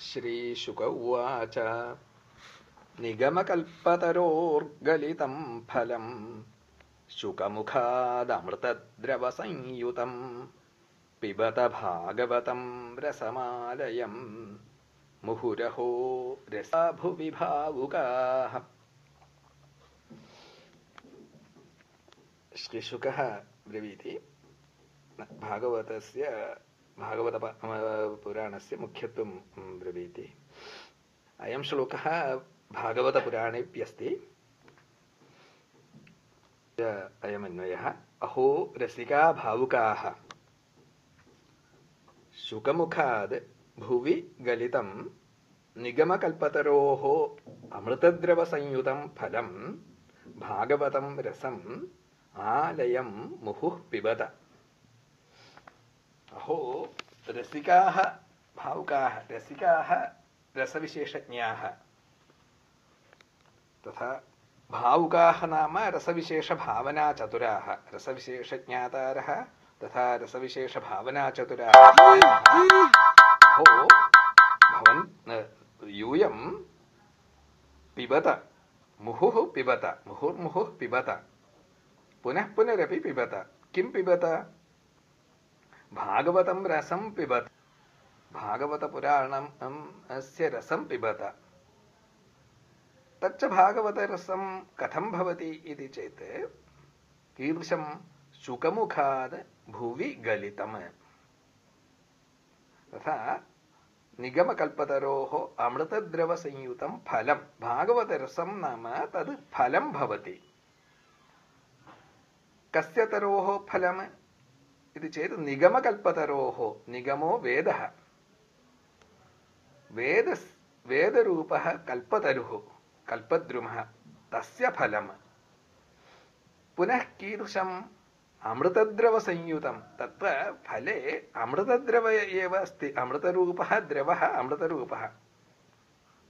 श्रीशुक उवाच निगमकल्पतरोर्गलितं फलम् शुकमुखादमृतद्रवसंयुतं पिबत भागवतं रसमालयम् मुहुरहो रसा भुवि भावुकाः श्रीशुकः ब्रवीति भागवतस्य भागवत पुराणस्य मुख्यत्वं ब्रवीति। अयं श्लोकः भागवतपुराणेऽप्यस्ति अयमन्वयः, अहो रसिका भावुकाः। शुकमुखाद् भुवि गलितं, निगमकल्पतरोः अमृतद्रवसंयुतं फलं, भागवतं रसम्, आलयं मुहुः पिबत। अहो, रसिकाः, भावुकाः, रसिकाः, रसविशेषज्ञाः। तथा भावुकाः नाम रसविशेषभावनाचतुराः रसविशेषज्ञातारः तथा रसविशेषभावनाचतुराः। हो भवन् यूयं पिबत। मुहुः पिबत। मुहुर्मुहुः पिबत। पुनः पुनरपि पिबत। किं पिबत? भागवतं रसं पिबत। भागवतपुराणम् अस्य रसं पिबत। तच्च भागवतरसं कथं भवति इति चेत्, कीदृशं शुकमुखात् भुवि गलितम्। तथा निगमकल्पतरोः अमृतद्रवसंयुतं फलं। भागवतरसं नाम तद् फलं भवति। कस्य तरोः फलम्? इति चेत् निगमकल्पतरोः निगमो वेदः। कल्पतरुः कल्पद्रुमः तस्य फलम्। पुनः कीदृशम्? अमृतद्रवसंयुतं तत्र फले अमृतद्रव एव अस्ति। अमृतरूपः द्रवः अमृतरूपः।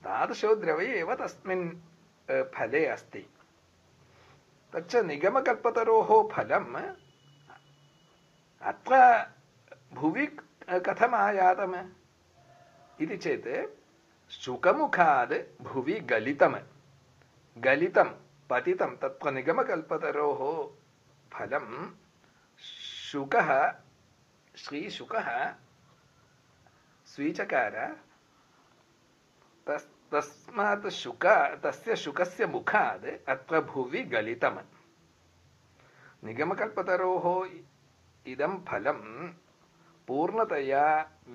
तादृशो द्रव एव तस्मिन् फले अस्ति। तच्च निगमकल्पतरोः फलम् अत्र भुवि कथमायातम् इति चेत् शुकमुखात् भुवि गलितम्। गलितं पतितं तत्र फलं शुकः, श्रीशुकः स्वीचकार। तस्, तस्मात् शुक, तस्य शुकस्य मुखात् अत्र भुवि गलितम्। निगमकल्पतरोः इदं फलं पूर्णतया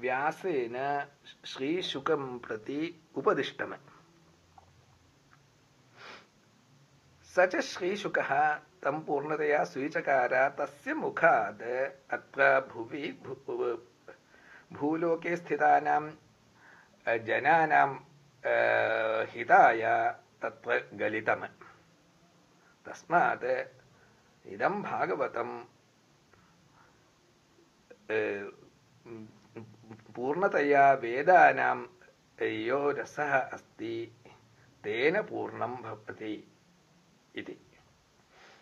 व्यासेन श्रीशुकं प्रति उपदिष्टम् स च श्रीशुकः तं पूर्णतया स्वीचकार तस्य मुखात् अत्र भुवि भूलोके स्थितानां जनानां हिताय तत्र गलितम् तस्मात् इदं भागवतं पूर्णतया वेदानां यो रसः अस्ति तेन पूर्णं भवति इति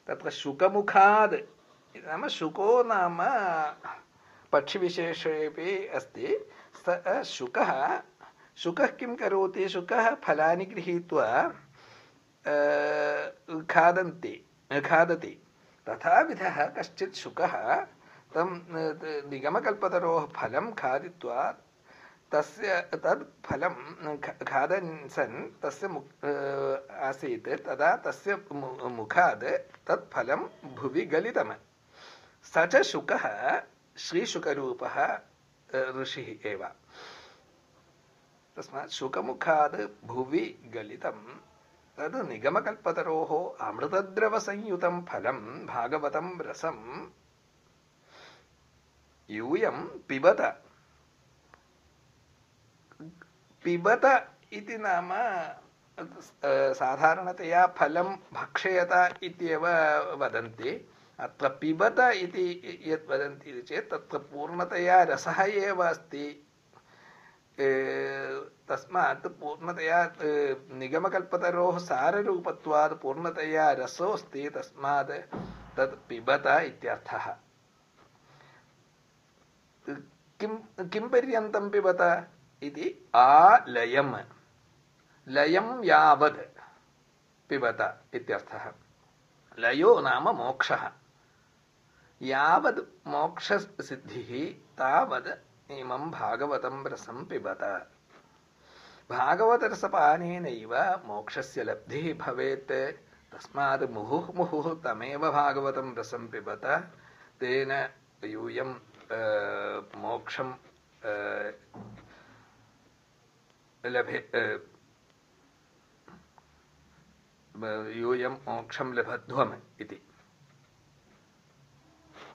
तत्र शुकमुखाद् नाम शुको नाम पक्षिविशेषेपि अस्ति स शुकः शुकः किं करोति शुकः फलानि गृहीत्वा खादन्ति खादति तथाविधः कश्चित् शुकः तं निगमकल्पतरोः फलं खादित्वा तस्य, तद् फलं खादन् सन् तस्य आसीत्, तदा तस्य मुखात् तत् फलं भुवि गलितम्। स च शुकः, श्रीशुकरूपः ऋषिः एव। तस्मात् शुकमुखात् भुवि गलितं तद् निगमकल्पतरोः, अमृतद्रवसंयुतं फलं, भागवतं रसं यूयं पिबत पिबत इति नाम साधारणतया फलं भक्षयत इत्येव वदन्ति अत्र पिबत इति यत् वदन्ति चेत् तत्र पूर्णतया रसः एव अस्ति तस्मात् पूर्णतया निगमकल्पतरोः साररूपत्वात् पूर्णतया रसोऽस्ति तस्मात् तत् पिबत इत्यर्थः किं किं पर्यन्तं पिबत इति आलयम् लयं यावद् पिबत इत्यर्थः लयो नाम मोक्षः यावद् मोक्षसिद्धिः तावद् इमं भागवतं रसं पिबत भागवतरसपानेनैव मोक्षस्य लब्धिः भवेत् तस्मात् मुहुः मुहुः तमेव भागवतं रसं पिबत तेन यूयं मोक्षं लभे यूयं मोक्षं